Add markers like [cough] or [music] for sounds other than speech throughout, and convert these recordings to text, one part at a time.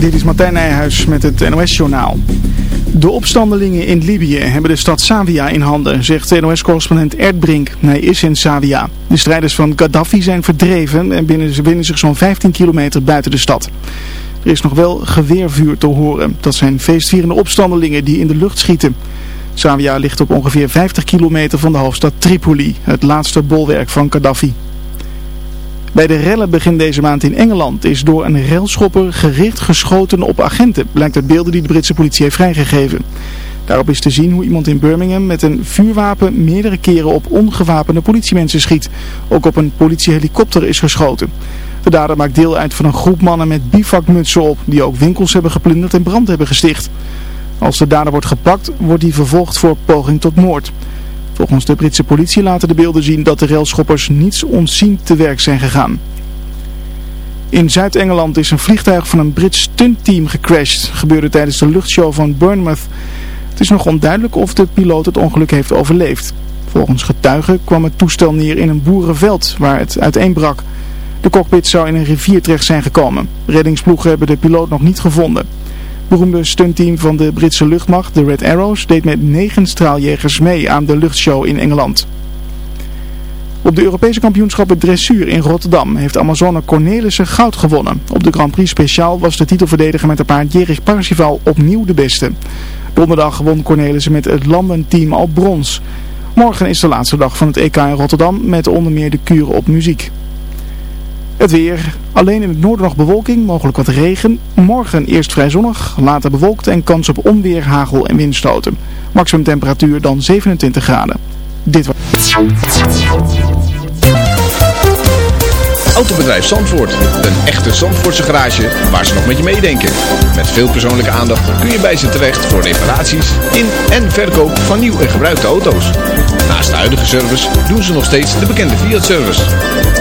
Dit is Martijn Nijhuis met het NOS-journaal. De opstandelingen in Libië hebben de stad Savia in handen, zegt NOS-correspondent Erdbrink. Hij is in Savia. De strijders van Gaddafi zijn verdreven en binnen, zich zo'n 15 kilometer buiten de stad. Er is nog wel geweervuur te horen. Dat zijn feestvierende opstandelingen die in de lucht schieten. Savia ligt op ongeveer 50 kilometer van de hoofdstad Tripoli, het laatste bolwerk van Gaddafi. Bij de rellen begin deze maand in Engeland is door een railschopper gericht geschoten op agenten, blijkt uit beelden die de Britse politie heeft vrijgegeven. Daarop is te zien hoe iemand in Birmingham met een vuurwapen meerdere keren op ongewapende politiemensen schiet. Ook op een politiehelikopter is geschoten. De dader maakt deel uit van een groep mannen met bivakmutsen op, die ook winkels hebben geplunderd en brand hebben gesticht. Als de dader wordt gepakt, wordt hij vervolgd voor poging tot moord. Volgens de Britse politie laten de beelden zien dat de railschoppers niets onzien te werk zijn gegaan. In Zuid-Engeland is een vliegtuig van een Brits stuntteam gecrashed. gebeurde tijdens de luchtshow van Bournemouth. Het is nog onduidelijk of de piloot het ongeluk heeft overleefd. Volgens getuigen kwam het toestel neer in een boerenveld waar het uiteenbrak. De cockpit zou in een rivier terecht zijn gekomen. Reddingsploegen hebben de piloot nog niet gevonden beroemde stuntteam van de Britse luchtmacht, de Red Arrows, deed met negen straaljegers mee aan de luchtshow in Engeland. Op de Europese kampioenschappen dressuur in Rotterdam heeft Amazone Cornelissen goud gewonnen. Op de Grand Prix speciaal was de titelverdediger met een paard Jerich Parsifal opnieuw de beste. Donderdag won Cornelissen met het landenteam al brons. Morgen is de laatste dag van het EK in Rotterdam met onder meer de kuren op muziek. Het weer. Alleen in het noorden nog bewolking, mogelijk wat regen. Morgen eerst vrij zonnig, later bewolkt en kans op onweer, hagel en windstoten. Maximum temperatuur dan 27 graden. Dit was... Autobedrijf Zandvoort. Een echte Zandvoortse garage waar ze nog met je meedenken. Met veel persoonlijke aandacht kun je bij ze terecht voor reparaties in en verkoop van nieuw en gebruikte auto's. Naast de huidige service doen ze nog steeds de bekende Fiat-service.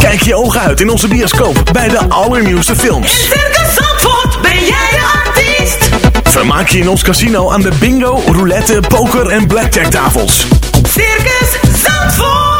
Kijk je ogen uit in onze bioscoop bij de allernieuwste films. In Circus Zandvoort ben jij de artiest. Vermaak je in ons casino aan de bingo, roulette, poker en blackjack tafels. Circus.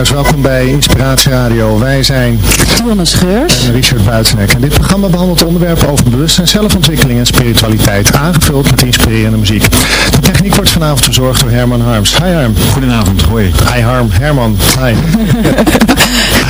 Luisteraars, welkom bij Inspiratie Radio. Wij zijn Dionne Scheurs. en Richard Buitenek. En dit programma behandelt onderwerpen over bewustzijn, zelfontwikkeling en spiritualiteit, aangevuld met inspirerende muziek. De techniek wordt vanavond verzorgd door Herman Harms. Hi Harm. Goedenavond, hoi. Hi Harm, Herman. Hi. [laughs]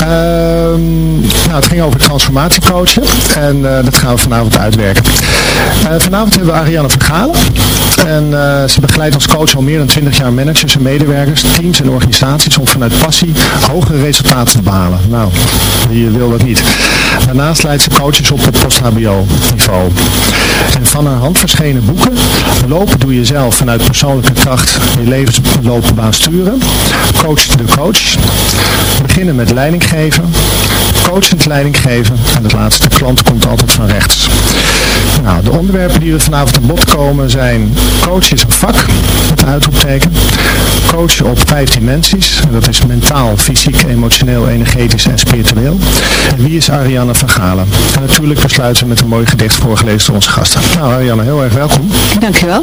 Ehm, nou, het ging over transformatiecoachen en eh, dat gaan we vanavond uitwerken. Eh, vanavond hebben we Ariane Vergalen en eh, ze begeleidt als coach al meer dan 20 jaar managers en medewerkers, teams en organisaties om vanuit passie hogere resultaten te behalen. Nou, wie wil dat niet? Daarnaast leidt ze coaches op het post-HBO niveau. En van haar hand verschenen boeken, Lopen doe je zelf vanuit persoonlijke kracht je levensloopbaan sturen, Coach de coach, beginnen met leiding geven, coachend leiding geven en het laatste, de klant komt altijd van rechts. Nou, de onderwerpen die we vanavond aan bod komen zijn coach is een vak, met uitroepteken, coachen op vijf dimensies, en dat is mentaal, fysiek, emotioneel, energetisch en spiritueel. En wie is Ariane van Galen? En natuurlijk besluiten we met een mooi gedicht voorgelezen door onze gasten. Nou Ariane, heel erg welkom. Dankjewel.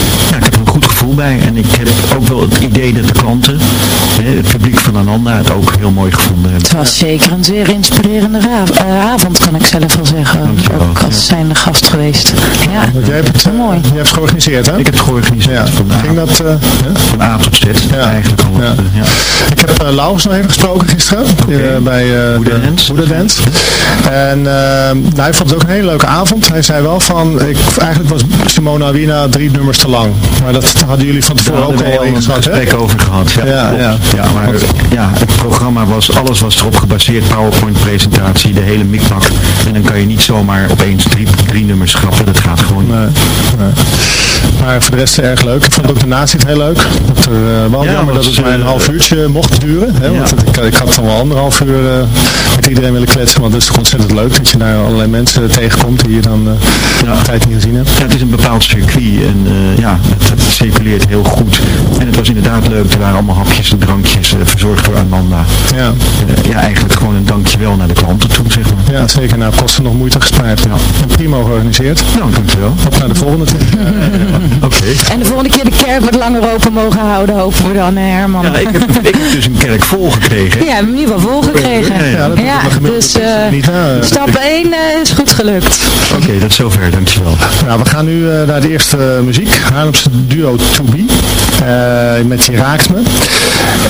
ja, ik heb er een goed gevoel bij. En ik heb ook wel het idee dat de klanten, hè, het publiek van Ananda, het ook heel mooi gevonden hebben. Het was zeker een zeer inspirerende eh, avond, kan ik zelf wel zeggen. Dankjewel, Ook als zijnde gast geweest. Ja, Want jij hebt het, eh, mooi. jij hebt het georganiseerd, hè? Ik heb het georganiseerd Ja, van, A, ging dat... eh, ja? van A tot Z. Ja. Eigenlijk al. Ja. ja. Ik heb uh, Laurens nog even gesproken gisteren bij uh, Dance. Dance. En nou, hij vond het ook een hele leuke avond. Hij zei wel van, ik, eigenlijk was Simona Awina drie nummers te lang. Maar dat hadden jullie van tevoren ook al een gesprek over gehad. Ja, Ja, ja. ja, maar ja, het programma was, alles was erop gebaseerd, PowerPoint presentatie, de hele mikmak. En dan kan je niet zomaar opeens drie, drie nummers schrappen, dat gaat gewoon niet. Nee, nee. Maar voor de rest erg leuk. Ik vond ook de nazit heel leuk. Dat er, uh, wel Ja, jammer dat het maar een eh, half uurtje mocht duren. Hè? Want ik, ik had dan wel anderhalf uur uh, met iedereen willen kletsen. Want het is toch ontzettend leuk dat je daar allerlei mensen tegenkomt die je dan uh, Ja. een tijd niet gezien hebt. Ja, het is een bepaald circuit en eh, ja, het, het circuleert heel goed. En het was inderdaad leuk, er waren allemaal hapjes en drankjes eh, verzorgd door Amanda. Ja, Eh, ja, eigenlijk gewoon een dankjewel naar de klanten toe, zeg maar. ja zeker. Nou, kosten nog moeite gespaard. Ja. En prima georganiseerd. Nou, dankjewel. Op naar de volgende. [laughs] Oké. En de volgende keer de kerk wat langer open mogen houden, hopen we dan, hè, Herman. Ja, ik heb, ik heb dus een kerk vol gekregen. Ja, we hebben in ieder geval volgekregen. Ja, ja, dus eh, stap 1 is goed gelukt. Oké, dat is zover, dankjewel. Nou, we gaan nu eh, naar de eerste eh, muziek. Haarlemse duo To Be. eh, met Je Raakt Me.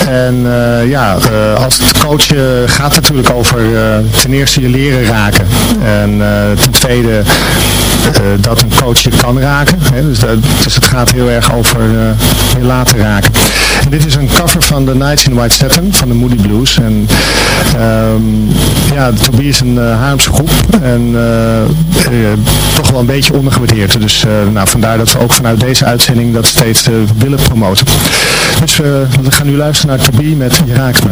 En eh, ja, eh, als het coachen gaat het natuurlijk over ten eerste je leren raken. En ten tweede dat een coach je kan raken. Hè? Dus, dus het gaat heel erg over eh, je laten raken. En dit is een cover van The Nights in White Satin van de Moody Blues. En ehm, ja, To Be is een uh, Haarlemse groep. En eh, eh, toch wel een beetje ondergewaardeerd. Dus eh, nou, vandaar dat we ook vanuit deze uitzending dat steeds eh, willen promoten. Dus eh, we gaan nu luisteren naar To Be met Je Raakt Me.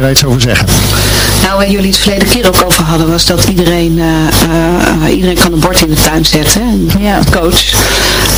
Daar iets over zeggen? Nou, waar jullie het verleden keer ook over hadden, was dat iedereen, uh, iedereen kan een bord in de tuin zetten. En ja. Coach.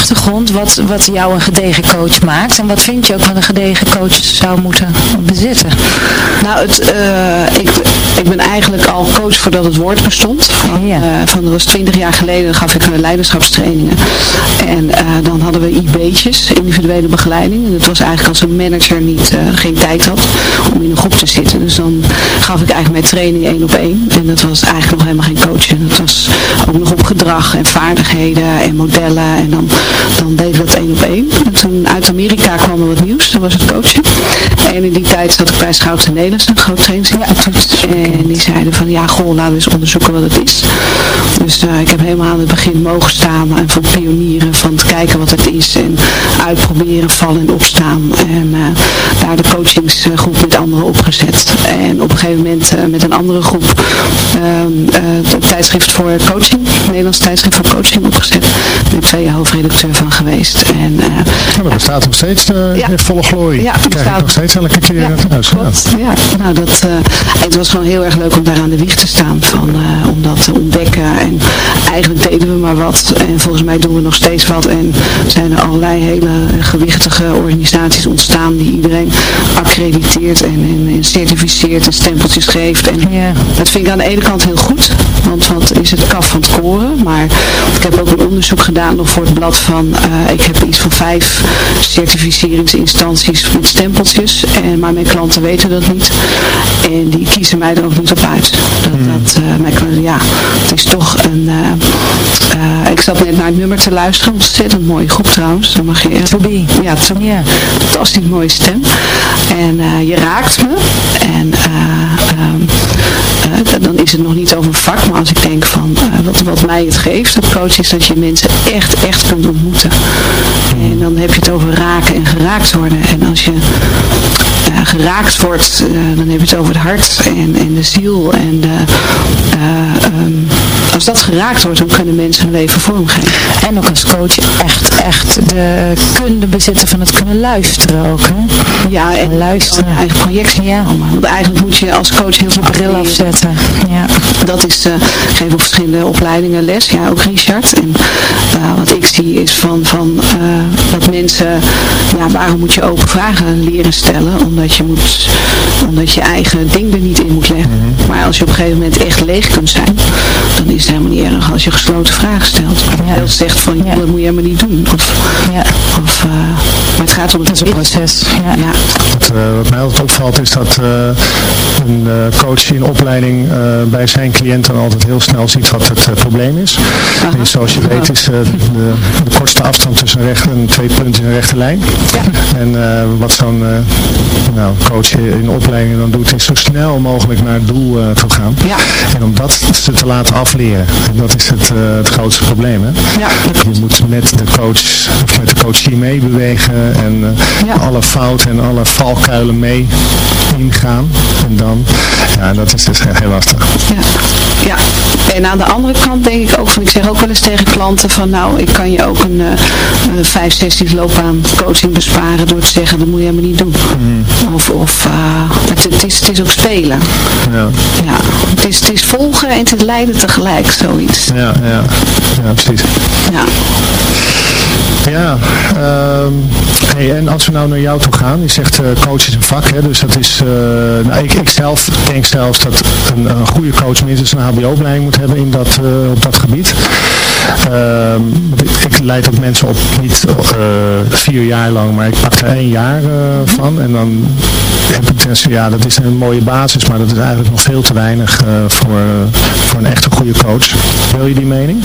achtergrond, wat, wat jou een gedegen coach maakt? En wat vind je ook van een gedegen coach zou moeten bezitten? Nou, het, uh, ik, ik ben eigenlijk al coach voordat het woord bestond. Van, ja. uh, van dat was twintig jaar geleden, gaf ik leiderschapstrainingen. En dan hadden we IB'tjes, individuele begeleiding. En het was eigenlijk als een manager niet, geen tijd had om in een groep te zitten. Dus dan gaf ik eigenlijk mijn training één op één. En dat was eigenlijk nog helemaal geen coaching. Dat was ook nog op gedrag en vaardigheden en modellen. En dan, dan deden we dat één op één. En toen uit Amerika kwam er wat nieuws. Dat was het coachen. En in die tijd zat ik bij Schouten Nederlands, een groot trainingsinstituut. En die zeiden van, ja goh, laten we eens onderzoeken wat het is. Dus uh, ik heb helemaal aan het begin mogen staan en van pionieren, van te kijken wat het is. En uitproberen, vallen en opstaan. En uh, daar de coachingsgroep met anderen opgezet. En op een gegeven moment uh, met een andere groep het tijdschrift voor coaching, het Nederlands tijdschrift voor coaching opgezet. Ik twee jaar hoofdredacteur van geweest. En, ja, dat bestaat nog steeds ja. in volle glorie. Ja, dat bestaat nog steeds elke keer ja, thuis. Ja, nou dat, het was gewoon heel erg leuk om daar aan de wieg te staan. Van, om dat te ontdekken. En eigenlijk deden we maar wat. En volgens mij doen we nog steeds wat. En zijn er allerlei hele gewichtige organisaties ontstaan die iedereen accrediteert en, en, en certificeert en stempeltjes geeft. En dat vind ik aan de ene kant heel goed. Want wat is het kaf van het koren. Maar ik heb ook een onderzoek gedaan nog voor het blad van, uh, ik heb iets van vijf certificeringsinstanties met stempeltjes. En, maar mijn klanten weten dat niet. En die kiezen mij er ook niet op uit. Dat, Hmm. dat uh, mijn klanten, ja, het is toch een, uh, ik zat net naar het nummer te luisteren. Ontzettend mooie groep trouwens. Dan mag je, to be. Ja, to be. Yeah. Fantastisch mooie stem. En je raakt me. En um, dan is het nog niet over vak, maar als ik denk van uh, wat, wat mij het geeft, het coach is dat je mensen echt, echt kunt ontmoeten. En dan heb je het over raken en geraakt worden. En als je geraakt wordt, uh, dan heb je het over het hart en, en de ziel. En de, um, als dat geraakt wordt, dan kunnen mensen hun leven vormgeven. En ook als coach echt, echt de kunde bezitten van het kunnen luisteren ook. Hè? Ja, en luisteren. eigen projectie. Ja. Want eigenlijk moet je als coach heel veel bril afzetten. Ja. Dat is, uh, geef op verschillende opleidingen les, ja ook Richard. En uh, wat ik zie is van, van uh, dat mensen, ja waarom moet je open vragen leren stellen? Omdat je, moet, omdat je eigen ding er niet in moet leggen. Mm -hmm. Maar als je op een gegeven moment echt leeg kunt zijn, dan is het helemaal niet erg als je gesloten vragen stelt. Ja. Heel zegt van, ja. dat moet je helemaal niet doen. Of, ja. Of maar het gaat om het proces. Ja. ja. Wat, wat, mij altijd opvalt is dat een coach in opleiding bij zijn cliënten altijd heel snel ziet wat het uh, probleem is. En zoals je weet is uh, de, de, kortste afstand tussen recht en twee punten in een rechte lijn. Ja. En uh, wat zo'n nou, coach in opleiding dan doet is zo snel mogelijk naar het doel toe gaan. Ja. En om dat te, te laten afleren. En dat is het, het grootste probleem. Hè? Ja, je moet met de coach of met de coachie meebewegen en eh, alle fouten en alle valkuilen mee ingaan. En dan, ja, dat is dus heel lastig. Ja. ja, en aan de andere kant denk ik ook van, ik zeg ook wel eens tegen klanten van nou, ik kan je ook een uh, vijf sessies loopbaan coaching besparen door te zeggen, dat moet je helemaal niet doen. Mhm. Of, of het, het, is, het is ook spelen. Ja. Ja, het is, het is volgen en het is leiden tegelijk, zoiets. Ja, ja, ja precies. Ja. Ja, ehm, en als we nou naar jou toe gaan, je zegt uh, coach is een vak, hè, dus dat is, uh, nou, ik, ik zelf denk zelfs dat een, een goede coach minstens een hbo-opleiding moet hebben in dat, uh, op dat gebied. Ehm, ik leid ook mensen op, niet vier jaar lang, maar ik pak er één jaar van en dan heb ik dus, ja, dat is een mooie basis, maar dat is eigenlijk nog veel te weinig voor, voor een echte goede coach. Wil je die mening?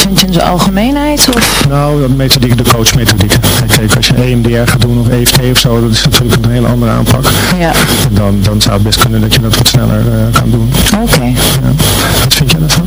Vind je in zijn algemeenheid? Of? Nou, de methodiek, de coachmethodiek. Kijk, als je EMDR gaat doen of EFT of zo, dat is natuurlijk een hele andere aanpak. Ja. Dan, dan zou het best kunnen dat je dat wat sneller uh, kan doen. Oké. Okay. Ja. Wat vind jij daarvan?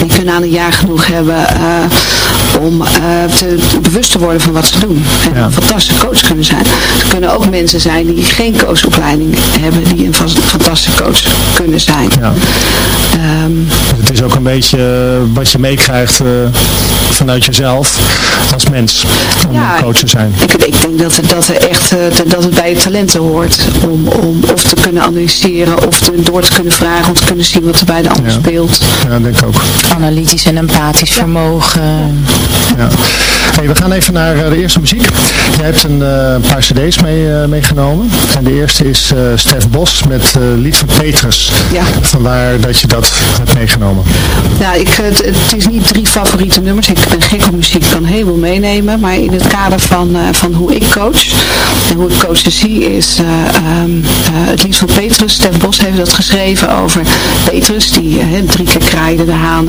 die kunnen aan een jaar genoeg hebben uh, om uh, te, bewust te worden van wat ze doen. En ja. een fantastische coach kunnen zijn. Er kunnen ook mensen zijn die geen coachopleiding hebben, die een fantastische coach kunnen zijn. Ja. Um, het is ook een beetje wat je meekrijgt uh, vanuit jezelf als mens om ja, een coach te zijn. Ik, ik denk dat, dat er echt dat het bij je talenten hoort om, om of te kunnen analyseren of te, door te kunnen vragen om te kunnen zien wat er bij de ander ja. speelt. Ja, denk ik ook. Analytisch en empathisch vermogen. Ja. Hey, we gaan even naar de eerste muziek. Jij hebt een uh, paar cd's mee, uh, meegenomen. En de eerste is uh, Stef Bos met Lied van Petrus. Ja. Vandaar dat je dat hebt meegenomen. Nou, ik, het, het, is niet drie favoriete nummers. Ik ben gek op muziek, ik kan heel veel meenemen. Maar in het kader van, van hoe ik coach en hoe ik coachen zie is um, het lied van Petrus. Stef Bos heeft dat geschreven over Petrus die drie keer kraaide de haan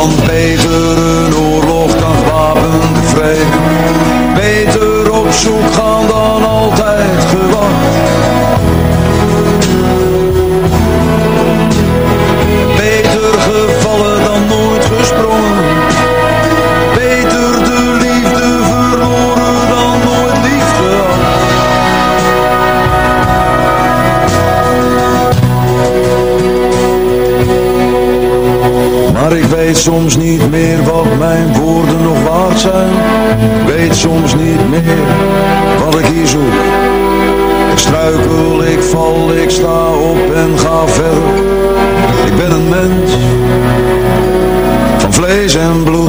Want beter een oorlog dan gewapende vrede. Beter op zoek gaan dan altijd gewacht soms niet meer wat mijn woorden nog waard zijn. Weet soms niet meer wat ik hier zoek. Ik struikel, ik val, ik sta op en ga verder. Ik ben een mens van vlees en bloed.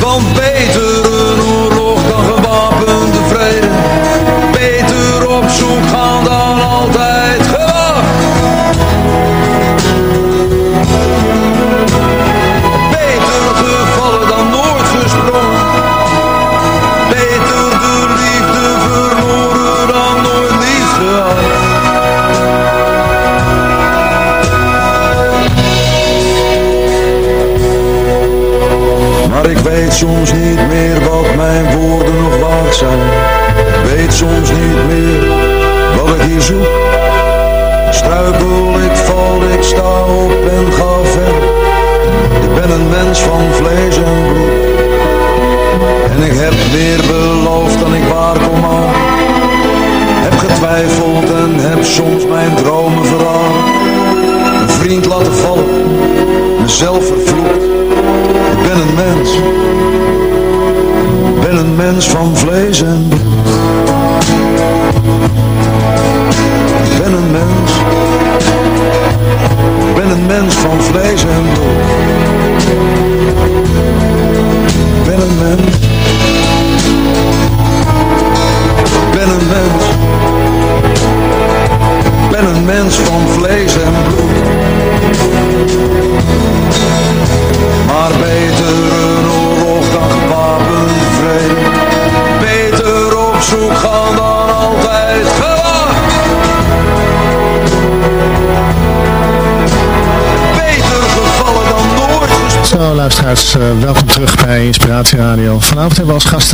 Want beter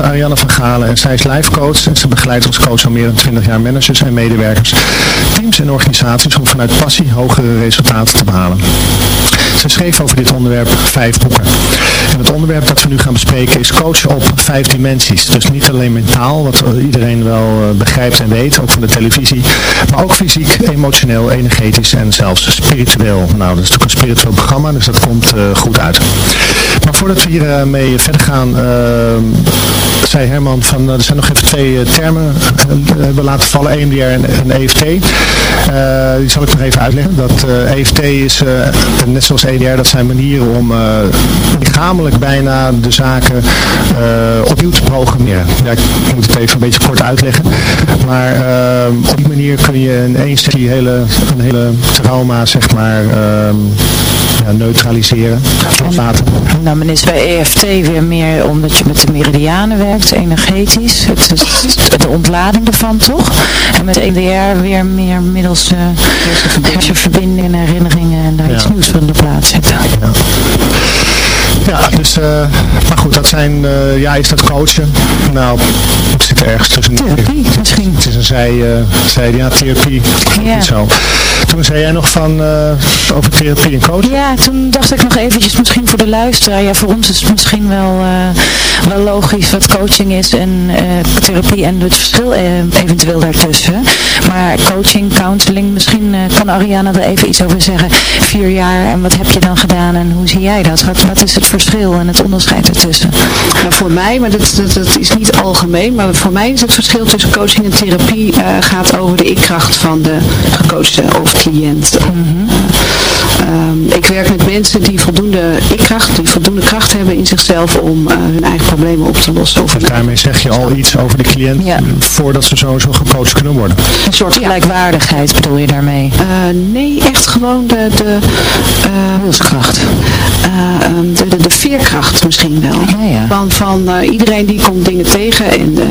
Ariane van Galen en zij is life coach en ze begeleidt als coach al meer dan 20 jaar managers en medewerkers, teams en organisaties om vanuit passie hogere resultaten te behalen. Ze schreef over dit onderwerp vijf boeken. En het onderwerp dat we nu gaan bespreken is coachen op vijf dimensies. Dus niet alleen mentaal, wat iedereen wel eh, begrijpt en weet, ook van de televisie, maar ook fysiek, emotioneel, energetisch en zelfs spiritueel. Nou, dat is natuurlijk een spiritueel programma, dus dat komt eh, goed uit. Maar voordat we hiermee mee verder gaan, eh, zei Herman van, er zijn nog even twee termen hebben laten vallen, EMDR en, EFT. Die zal ik nog even uitleggen. Dat EFT is, eh, net zoals EDR, dat zijn manieren om eh, bijna de zaken eh, opnieuw te programmeren. Ja, ik moet het even een beetje kort uitleggen. Maar eh, op die manier kun je in één stukje hele, een hele trauma, zeg maar, ehm, ja, neutraliseren, loslaten. Nou, men is bij EFT weer meer omdat je met de meridianen werkt, energetisch. Het is de ontlading ervan, toch? En met EDR weer meer middels uh, hersenverbindingen en herinneringen en daar Ja. iets nieuws van de plaats zetten. Ja, dus, eh, maar goed, dat zijn, eh, ja, is dat coachen? Nou, het zit ergens tussen. Therapie, misschien. Het is een zij, eh zij ja, therapie. Ja. Zo. Toen zei jij nog van, over therapie en coaching. Ja, toen dacht ik nog eventjes misschien voor de luisteraar. Ja, voor ons is het misschien wel, wel logisch wat coaching is en therapie en het verschil eventueel daartussen. Maar coaching, counseling, misschien kan Ariana er even iets over zeggen. Vier jaar en wat heb je dan gedaan en hoe zie jij dat? Wat, wat is het verschil en het onderscheid ertussen? Nou, voor mij, maar dat, dat, dat is niet algemeen, maar voor mij is het verschil tussen coaching en therapie eh, gaat over de ikkracht van de gecoachte of cliënt. Ehm, ik werk met mensen die voldoende ikkracht, die voldoende kracht hebben in zichzelf om eh, hun eigen problemen op te lossen. Of En daarmee zeg je al iets over de cliënt voordat ze sowieso gecoacht kunnen worden. Een soort gelijkwaardigheid bedoel je daarmee? Eh, nee, echt gewoon de... de Wilskracht. eh, ehm, de, de, de veerkracht misschien wel. Van, van eh, iedereen die komt dingen tegen en uh,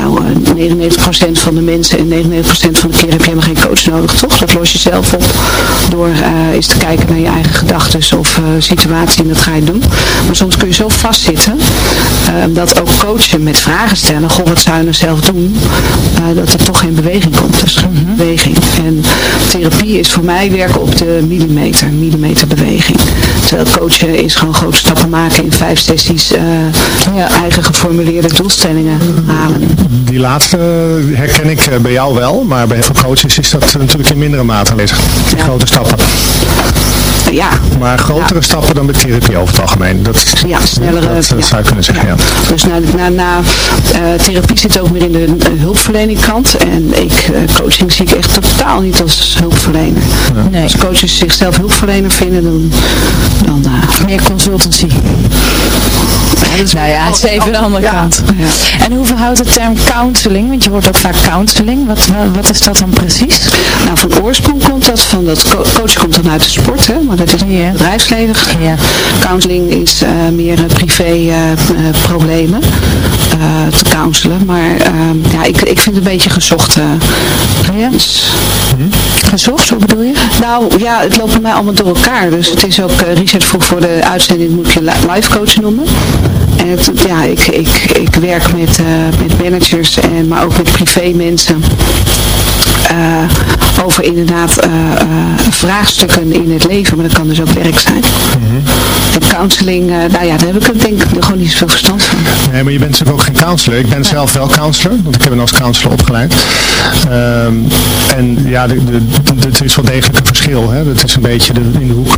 nou, uh, 99% van de mensen en 99% van de keer heb je helemaal geen coach nodig, toch? Dat los je zelf op door eens te kijken naar je eigen gedachten of situatie en dat ga je doen. Maar soms kun je zo vastzitten dat ook coachen met vragen stellen, goh wat zou je nou zelf doen, dat er toch geen beweging komt. Dus geen mhm. beweging. En therapie is voor mij werken op de millimeter, millimeter beweging. Terwijl coachen is gewoon grote stappen maken in vijf sessies uh, ja, eigen geformuleerde doelstellingen halen. Die laatste herken ik eh, bij jou wel, maar bij heel veel coaches is dat natuurlijk in mindere mate aanwezig. Grote stappen. Ja. Maar grotere stappen dan met therapie over het algemeen. Dat, ja, snellere. Dat, dat zou je kunnen zeggen, ja. Dus na, na, na uh, therapie zit ook meer in de hulpverlening kant. En ik, uh, coaching zie ik echt totaal niet als hulpverlener. Nee. Als coaches zichzelf hulpverlener vinden, dan... dan uh, meer consultancy. nou ja, het is even de andere kant. Ja. En hoe verhoudt de term counseling? Want je hoort ook vaak counseling. Wat, wat is dat dan precies? Nou, van oorsprong komt dat van dat co coach komt dan uit de sport, hè, maar dat is ja. bedrijfsleven. Ja. Counseling is uh, meer privé uh, problemen te counselen. Maar ehm, ja, ik, ik vind het een beetje gezocht. ja. Dus? Gezocht, hoe bedoel je? Nou ja, het loopt bij mij allemaal door elkaar. Dus het is ook, Richard vroeg voor de uitzending, moet je life coach noemen. En het, ja, ik, ik, ik werk met, met managers, en, maar ook met privé mensen. Uh, over inderdaad uh, vraagstukken in het leven, maar dat kan dus ook werk zijn. Mm -hmm. En counseling, nou ja, daar heb ik denk ik gewoon niet zoveel verstand van. Nee, maar je bent natuurlijk ook geen counselor. Ik ben zelf wel counselor, want ik heb hem als counselor opgeleid. Um, en ja, het is wel degelijk een verschil. Hè? Dat is een beetje de, in de hoek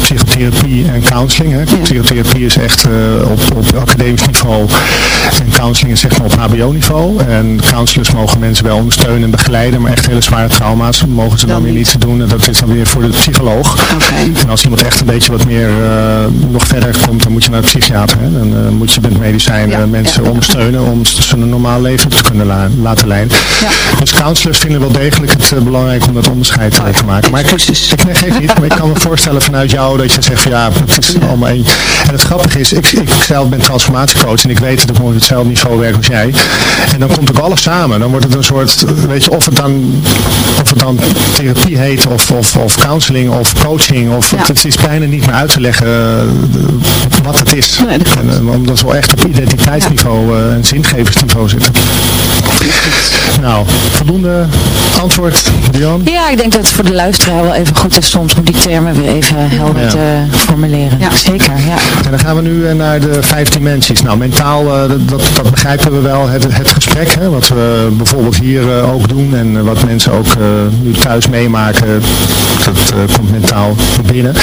psychotherapie en counseling. Hè? Psychotherapie is echt uh, op, op academisch niveau en counseling is zeg maar op hbo-niveau. En counselors mogen mensen wel ondersteunen en begeleiden, maar echt hele zware trauma's mogen ze dan, dan weer niet doen. En dat is dan weer voor de psycholoog. Okay. En als iemand echt een beetje wat meer uh, nog verder komt, dan moet je naar de psychiater. Hè? Dan uh, moet je met medicijnen ja, mensen ja, ondersteunen om ze een normaal leven te kunnen la laten leiden. Dus counselors vinden wel degelijk het uh, belangrijk om dat onderscheid te maken. Maar ik, ik, geef niet, maar ik kan me voorstellen vanuit jou dat je zegt van ja, het is allemaal één. En het grappige is, ik, ik zelf ben transformatiecoach en ik weet dat ik op hetzelfde niveau werk als jij. En dan komt ook alles samen. Dan wordt het een soort, weet je, of het dan, of het dan therapie heet of, of, of counseling of coaching. Of, ja. Het is bijna niet meer uit te leggen wat het is. Nee, dat en, omdat we wel echt op identiteitsniveau uh, en zingeversniveau zitten. Nou, voldoende antwoord, Dion? Ja, ik denk dat het voor de luisteraar wel even goed is soms om die termen weer even helder ja. te formuleren. Ja, zeker. Ja. En dan gaan we nu naar de vijf dimensies. Nou, mentaal, uh, dat, dat begrijpen we wel. Het, het gesprek, hè, wat we bijvoorbeeld hier uh, ook doen en wat mensen ook uh, nu thuis meemaken, dat komt mentaal binnen.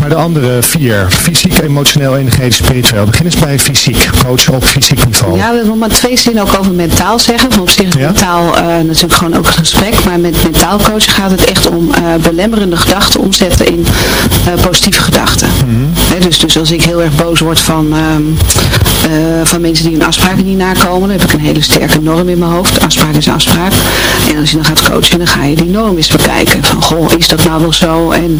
Maar de andere vier, fysiek, emotioneel, energetisch, spiritueel. Begin eens bij fysiek, coach op fysiek niveau. Ja, we willen maar twee zinnen ook over mentaal zeggen. Want op zich is ja? mentaal uh, natuurlijk gewoon ook een gesprek. Maar met mentaal coachen gaat het echt om uh, belemmerende gedachten omzetten in uh, positieve gedachten. Mm -hmm. He, dus, dus als ik heel erg boos word van, um, van mensen die hun afspraken niet nakomen, dan heb ik een hele sterke norm in mijn hoofd. Afspraak is afspraak. En als je dan gaat coachen, dan ga je die norm eens bekijken. Van, goh, is dat nou wel zo? En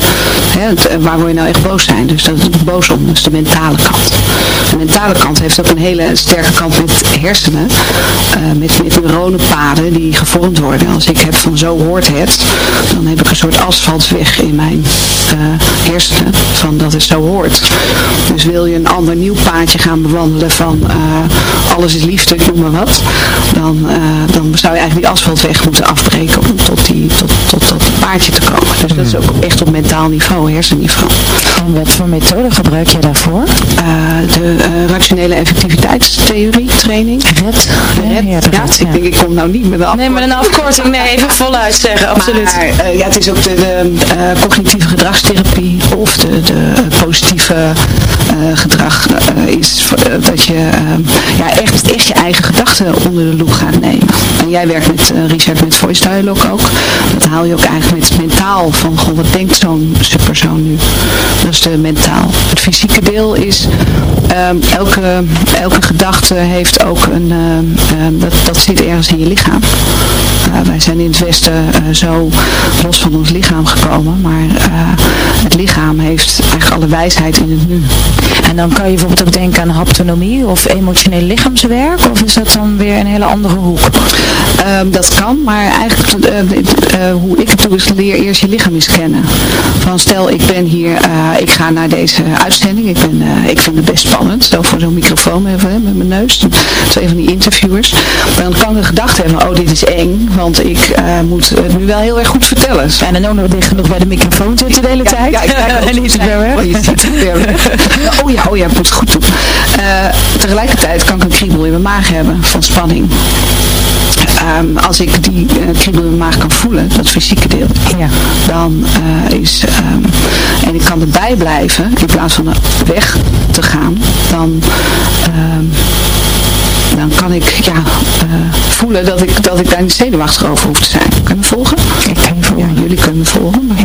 he, waar word je nou echt boos zijn? Dus dat is boos om, dus de mentale kant. De mentale kant heeft ook een hele sterke kant met hersenen. Uh, met, met neuronenpaden die gevormd worden. Als ik heb van zo hoort het, dan heb ik een soort asfaltweg in mijn uh, hersenen van dat het zo hoort. Dus wil je een ander nieuw paadje gaan bewandelen van uh, alles is liefde, ik noem maar wat. Dan, dan zou je eigenlijk die asfaltweg moeten afbreken om tot, die, tot, tot dat paadje te komen. Dus dat is ook echt op mentaal niveau, hersenniveau. En wat voor methode gebruik je daarvoor? de rationele effectiviteitstheorie training. RED. RED. Ja, ja, ik denk ik kom nou niet met een afkorting. Nee, maar een afkorting, nee, even voluit zeggen, absoluut. Maar uh, ja, het is ook de, de uh, cognitieve gedragstherapie of de, de positieve uh, gedrag is dat je ja, echt, echt je eigen gedachten onder de loep gaat nemen. En jij werkt met Richard met voice dialogue ook. Dat haal je ook eigenlijk met mentaal van, goh, wat denkt zo'n persoon nu? Dat is de mentaal. Het fysieke deel is, um, elke, elke gedachte heeft ook een, dat, dat dat zit ergens in je lichaam. Uh, wij zijn in het Westen uh, zo los van ons lichaam gekomen, maar uh, het lichaam heeft eigenlijk alle wijsheid in het nu. En dan kan je bijvoorbeeld ook denken aan haptonomie of emotioneel lichaamswerk, of is dat dan weer een hele andere hoek? Ehm, dat kan, maar eigenlijk hoe ik het doe is leer eerst je lichaam eens kennen. Van stel ik ben hier, ik ga naar deze uitzending, ik, ben, ik vind het best spannend, zo voor zo'n microfoon even, met mijn neus, twee van die interviewers. Dan kan ik de gedachte hebben, oh dit is eng, want ik moet het nu wel heel erg goed vertellen. En dan ook nog dicht genoeg bij de microfoon zitten de hele tijd. Ja, ja, [laughs] en weg. Oh, het weg. [laughs] Oh ja, oh ja, ik moet goed doen. Uh, tegelijkertijd kan ik een kriebel in mijn maag hebben van spanning. Um, als ik die uh, kriebel in mijn maag kan voelen, dat fysieke deel, ja. dan uh, is, um, en ik kan erbij blijven, in plaats van weg te gaan, dan um, dan kan ik ja, uh, voelen dat ik, dat ik daar niet zenuwachtig over hoef te zijn. Me volgen? Ik kan volgen. Ja, jullie kunnen volgen. Maar, ja.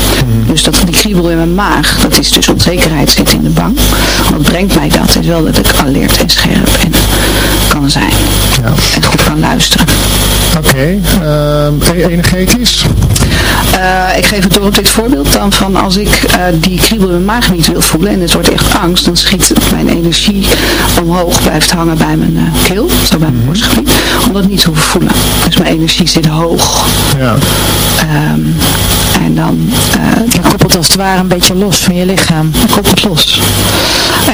Mm. Dus dat, die kriebel in mijn maag, dat is dus onzekerheid zit in de bang. Wat brengt mij dat? Is wel dat ik alert en scherp en kan zijn. Ja. En goed kan luisteren. Oké, okay. uh, energetisch? Uh, ik geef het door op dit voorbeeld dan van als ik uh, die kriebel in mijn maag niet wil voelen en het wordt echt angst, dan schiet mijn energie omhoog, blijft hangen bij mijn uh, keel, zo bij mijn borstgebied, om dat niet te hoeven voelen. Dus mijn energie zit hoog. Ja. Um, en dan... je koppelt als het ware een beetje los van je lichaam. Je koppelt los.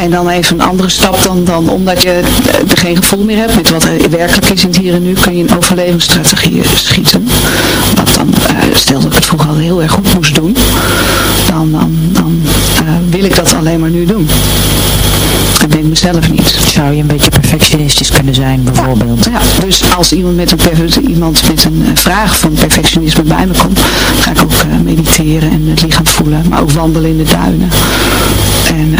En dan even een andere stap dan, dan omdat je er geen gevoel meer hebt met wat er werkelijk is in het hier en nu, kun je een overlevingsstrategie schieten. Wat dan, stel dat ik het vroeger al heel erg goed moest doen, dan, dan, dan uh, wil ik dat alleen maar nu doen. Dat ben ik mezelf niet. Zou je een beetje perfectionistisch kunnen zijn, bijvoorbeeld? Ja, ja. dus als iemand met een, iemand met een uh, vraag van perfectionisme bij me komt, ga ik ook uh, mediteren en het lichaam voelen, maar ook wandelen in de duinen. En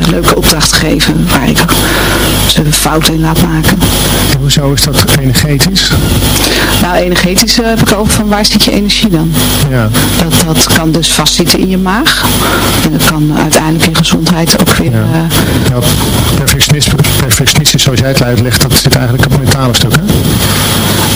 een leuke opdracht geven waar ik ze fouten in laat maken. En hoezo is dat energetisch? Nou, energetisch heb ik ook van waar zit je energie dan? Ja. Dat, dat kan dus vastzitten in je maag. En dat kan uiteindelijk in gezondheid ook weer... Ja. Uh, ja, perfectionisme, perfectionistisch zoals jij het uitlegt, dat zit eigenlijk op het mentale stuk, hè?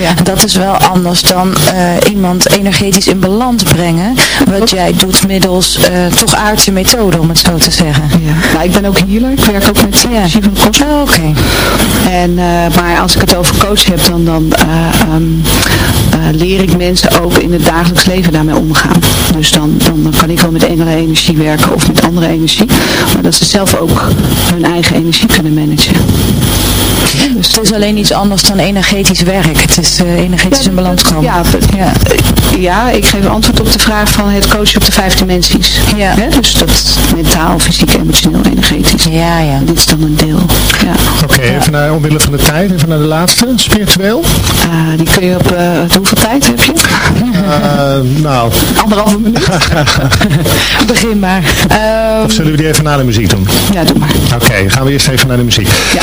Ja. Dat is wel anders dan uh, iemand energetisch in balans brengen. Wat jij doet middels toch aardse methoden, om het zo te zeggen. Ja. Nou, ik ben ook healer. Ik werk ook met energie van kosmos. Oh, Oké. Okay. En, maar als ik het over coach heb, dan, dan um, leer ik mensen ook in het dagelijks leven daarmee omgaan. Dus dan, dan, dan kan ik wel met engelen energie werken of met andere energie. Maar dat ze zelf ook hun eigen energie kunnen managen. Dus het is alleen iets anders dan energetisch werk. Het is uh, energetisch ja, in balans komen. Ja, ja. ja, ik geef antwoord op de vraag van het coachen op de vijf dimensies. Ja. Hè? Dus dat mentaal, fysiek, emotioneel, energetisch. Ja, ja. Dit is dan een deel. Ja. Oké, okay, even naar omwille van de tijd, even naar de laatste, spiritueel. Uh, die kun je op, uh, hoeveel tijd heb je? nou. Anderhalve minuut. [laughs] Begin maar. Um, of zullen we die even na de muziek doen? Ja, doe maar. Oké, okay, gaan we eerst even naar de muziek. Ja.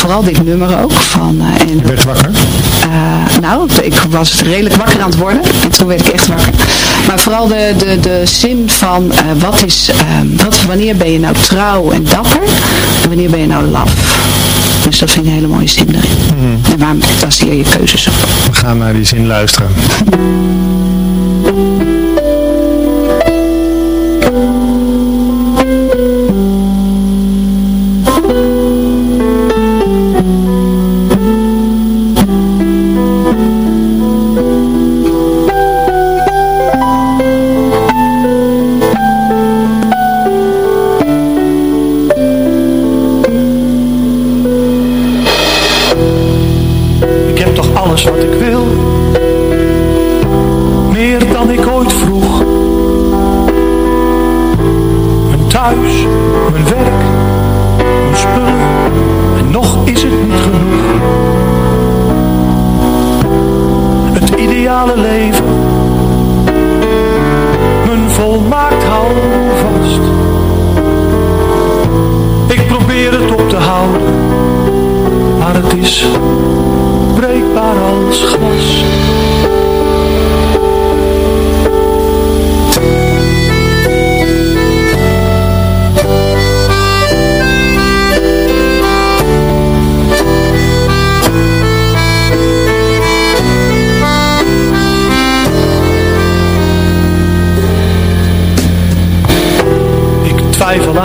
vooral dit nummer ook. Van, uh, en, je werd wakker? Uh, nou, ik was redelijk wakker aan het worden. En toen werd ik echt wakker. Maar vooral de, de, de zin van uh, wat is, wat, wanneer ben je nou trouw en dapper? En wanneer ben je nou laf? Dus dat vind ik een hele mooie zin erin. Mm. En waarom baseer je keuzes op? We gaan naar die zin luisteren. [laughs]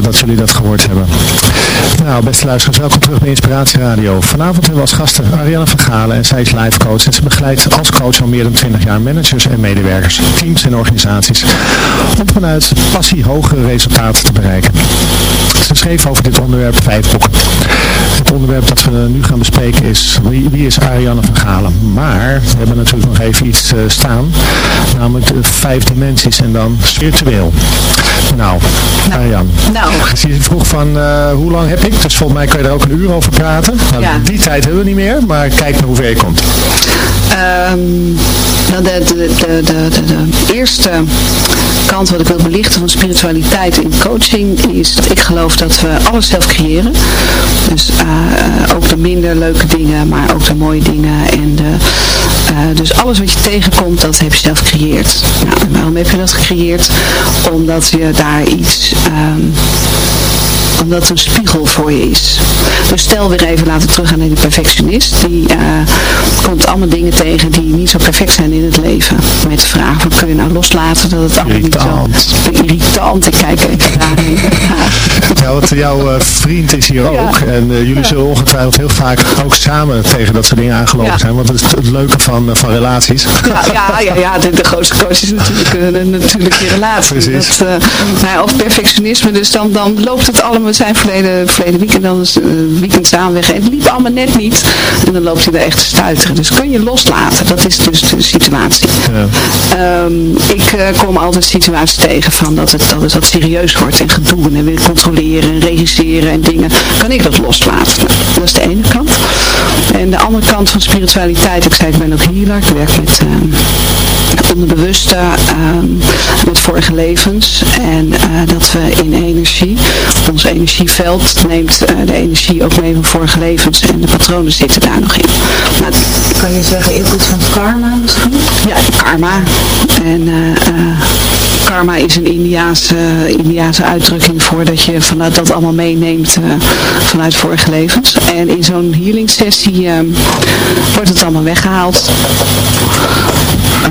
Eh, dat jullie dat gehoord hebben. Nou, beste luisteraars, welkom terug bij Inspiratie Radio. Vanavond hebben we als gasten Ariane van Galen en zij is live coach. En ze begeleidt als coach al meer dan 20 jaar managers en medewerkers, teams en organisaties. Om vanuit passie hogere resultaten te bereiken. Ze schreef over dit onderwerp vijf boeken. Het onderwerp dat we nu gaan bespreken is wie, wie is Ariane van Galen. Maar we hebben natuurlijk nog even iets eh, staan. Namelijk de vijf dimensies en dan spiritueel. Nou, Ariane. Nou. Je vroeg van eh, hoe lang heb ik? Dus volgens mij kan je er ook een uur over praten. Nou, Ja. Die tijd hebben we niet meer, maar kijk naar hoe ver je komt. Ehm, nou, de, de, de, de, de, eerste kant wat ik wil belichten van spiritualiteit in coaching is dat ik geloof dat we alles zelf creëren. Dus eh, eh, ook de minder leuke dingen, maar ook de mooie dingen. En de, eh, dus alles wat je tegenkomt, dat heb je zelf gecreëerd. Nou, en waarom heb je dat gecreëerd? Omdat je daar iets... ehm, omdat het een spiegel voor je is. Dus stel weer even, laten teruggaan naar die perfectionist. Die eh, komt allemaal dingen tegen die niet zo perfect zijn in het leven. Met de vraag van kun je nou loslaten dat het allemaal niet zo... Irritant. Ik kijk even [laughs] daarheen. Ja, want jouw eh, vriend is hier ook. En eh, jullie zullen ongetwijfeld heel vaak ook samen tegen dat soort dingen aangelopen zijn. Want dat is het leuke van, van relaties. Ja, ja, ja, ja de, de grootste coach is natuurlijk, natuurlijk je relatie. Precies. Dat, nou of perfectionisme, dus dan, dan loopt het allemaal, we zijn verleden, verleden weekend, dan eh, weekend samen weg en het liep allemaal net niet. En dan loopt hij er echt te stuiteren. Dus kun je loslaten, dat is dus de situatie. Ehm, ik eh, kom altijd situaties tegen van dat het, dat het wat serieus wordt en gedoe en weer controleren en regisseren en dingen. Kan ik dat loslaten? Nou, dat is de ene kant. En de andere kant van spiritualiteit, ik zei ik ben ook healer, ik werk met ehm, onderbewuste, ehm, met vorige levens. En eh, dat we in energie, ons energieveld neemt eh, de energie ook mee van vorige levens en de patronen zitten daar nog in. Nou, Kan je zeggen invloed van karma misschien? ja, karma. En eh, eh, karma is een Indiaanse, Indiaanse uitdrukking voor dat je vanuit dat allemaal meeneemt vanuit vorige levens. En in zo'n healing sessie wordt het allemaal weggehaald. Eh,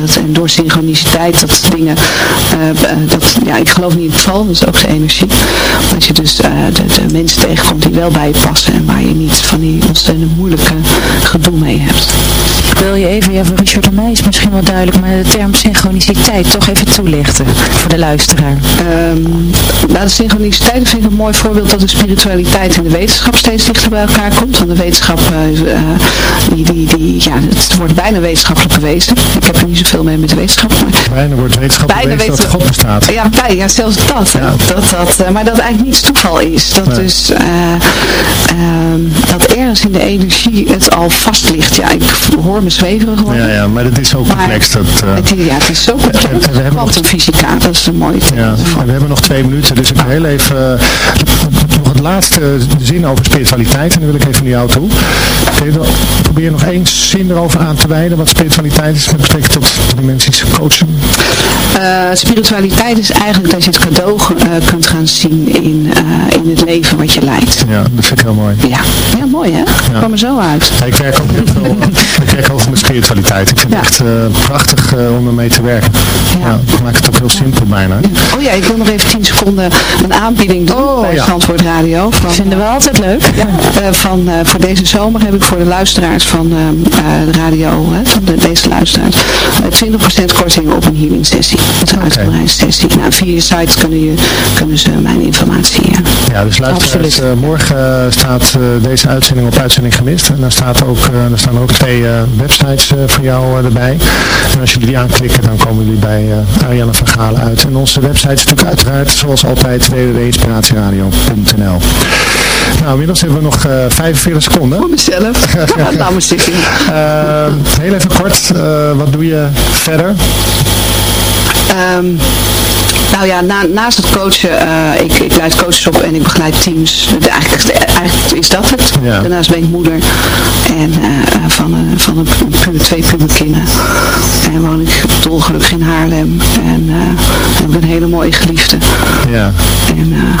Dat, en door synchroniciteit, dat dingen, eh, eh, dat, ja, ik geloof niet in het val, dat is ook de energie. Dat je dus eh, de, de mensen tegenkomt die wel bij je passen en waar je niet van die ontzettend moeilijke gedoe mee hebt. Wil je even, ja voor Richard en mij is misschien wel duidelijk, maar de term synchroniciteit toch even toelichten voor de luisteraar. Ehm, nou, de synchroniciteit vind ik een mooi voorbeeld dat de spiritualiteit en de wetenschap steeds dichter bij elkaar komt. Want de wetenschap, die, die, die, ja, het wordt bijna wetenschappelijk bewezen. Ik heb er niet zoveel mee met de wetenschap. Maar Bijna wordt wetenschap Bijna dat God bestaat. ja, bij, ja, zelfs dat, hè. dat, dat eh, maar dat eigenlijk niet toeval is. Dat Nee. dus eh, ehm, dat ergens in de energie het al vast ligt. Ja, ik hoor me zweverig worden. Ja, ja, maar dat is zo complex. Dat, eh, Het, ja, het is zo complex. hebben nog- dat is een mooie. Ja, en we hebben nog twee minuten, dus ik wil heel even laatste zin over spiritualiteit en dan wil ik even naar jou toe. Probeer nog één zin erover aan te wijden wat spiritualiteit is met betrekking tot dimensies coachen. Eh, spiritualiteit is eigenlijk dat je het cadeau eh, kunt gaan zien in, eh, in het leven wat je leidt. Ja, dat vind ik heel mooi. Ja, ja mooi hè? Ja. Kwam er zo uit. Ja, ik werk ook heel veel [laughs] ik werk ook met spiritualiteit. Ik vind het echt eh, prachtig om ermee te werken. Ja. ik maak het ook heel simpel bijna. Oh ja, ik wil nog even 10 seconden een aanbieding doen bij ja. Zandvoort Radio. Van, Vinden we altijd leuk. Ja, eh, van, eh, voor deze zomer heb ik voor de luisteraars van eh, eh, de radio, hè, van de, deze luisteraars, eh, 20% korting op een healing sessie. Is uitgebreide sessie. Nou, via je site kunnen, je, kunnen ze mijn informatie. Ja. Ja, dus luisteraars, eh, morgen eh, staat eh, deze uitzending op uitzending gemist. En daar, staat ook, eh, daar staan ook twee websites voor jou erbij. En als jullie die aanklikken, dan komen jullie bij Ariane van Galen uit. En onze website is natuurlijk uiteraard, zoals altijd, www.inspiratieradio.nl Nou, inmiddels hebben we nog eh 45 seconden. Voor mezelf. [laughs] Maar zitten. Heel even kort, wat doe je verder? Ehm, Nou ja, na, naast het coachen, eh, ik, ik leid coaches op en ik begeleid teams. Eigenlijk, eigenlijk is dat het. Ja. Daarnaast ben ik moeder en, eh, van, een- van een pu- twee puberkinderen. En woon ik dolgelukkig in Haarlem. En eh, heb ik een hele mooie geliefde. Ja. En, eh,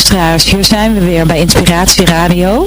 Luisteraars, hier zijn we weer bij Inspiratie Radio.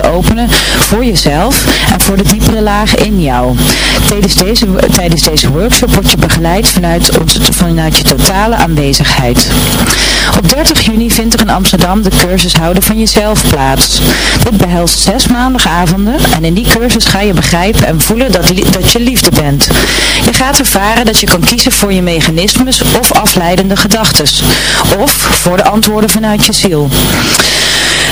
te openen voor jezelf en voor de diepere lagen in jou. Tijdens deze, tijdens deze workshop word je begeleid vanuit, vanuit je totale aanwezigheid. Op 30 juni vindt er in Amsterdam de cursus Houden van Jezelf plaats. Dit behelst zes maandagavonden en in die cursus ga je begrijpen en voelen dat, dat je liefde bent. Je gaat ervaren dat je kan kiezen voor je mechanismes of afleidende gedachten. Of voor de antwoorden vanuit je ziel.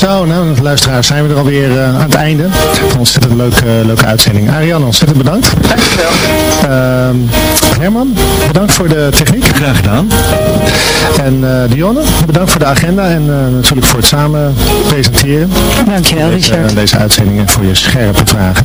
Zo, luisteraars zijn we er alweer uh, aan het einde. Een ontzettend leuke, leuke uitzending. Ariane, ontzettend bedankt. Dankjewel. Uh, Herman, bedankt voor de techniek. Graag gedaan. En uh, Dionne, bedankt voor de agenda en uh, natuurlijk voor het samen presenteren. Dankjewel deze, Richard. deze uitzending en voor je scherpe vragen.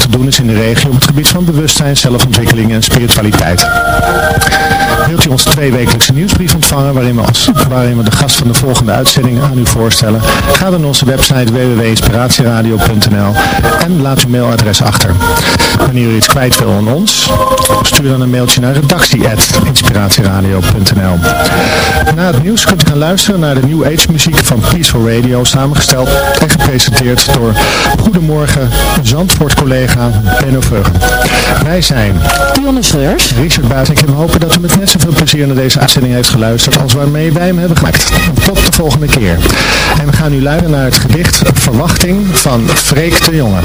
te doen is in de regio op het gebied van bewustzijn, zelfontwikkeling en spiritualiteit. Wilt u onze tweewekelijkse nieuwsbrief ontvangen waarin we, waarin we de gast van de volgende uitzending aan u voorstellen? Ga dan naar onze website www.inspiratieradio.nl en laat uw mailadres achter. Wanneer u iets kwijt wil aan ons, stuur dan een mailtje naar redactie.inspiratieradio.nl Na het nieuws kunt u gaan luisteren naar de New Age muziek van Peaceful Radio, samengesteld en gepresenteerd door Goedemorgen Zandvoort collega Benno Veugen. Wij zijn Dionne Scheurs, Richard Buiten. Ik hopen dat u met net zoveel plezier naar deze uitzending heeft geluisterd als waarmee wij hem hebben gemaakt. Tot de volgende keer. En we gaan nu luisteren naar het gedicht Verwachting van Freek de Jonge.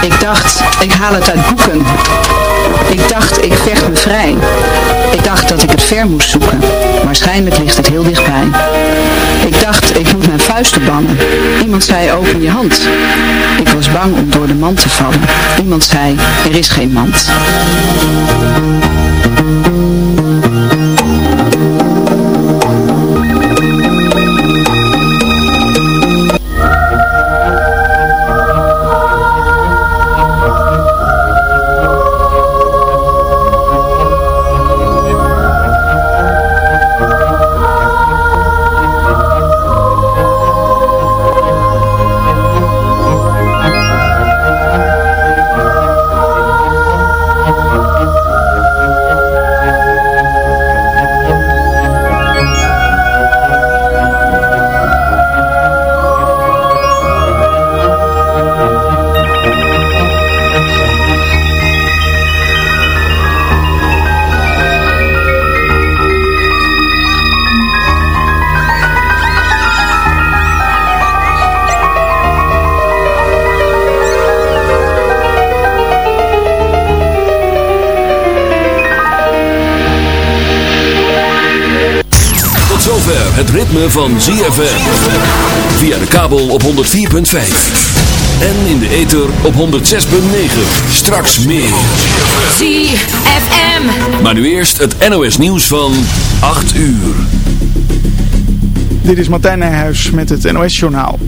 Ik dacht, ik haal het uit boeken. Ik dacht, ik vecht me vrij. Ik dacht dat ik het ver moest zoeken. Waarschijnlijk ligt het heel dichtbij. Ik dacht, ik moet mijn vuisten bannen. Iemand zei, open je hand. Ik was bang om door de mand te vallen. Iemand zei, er is geen mand. ZFM. Via de kabel op 104.5. En in de ether op 106.9. Straks meer. ZFM. Maar nu eerst het NOS nieuws van 8 uur. Dit is Martijn Nijhuis met het NOS-journaal.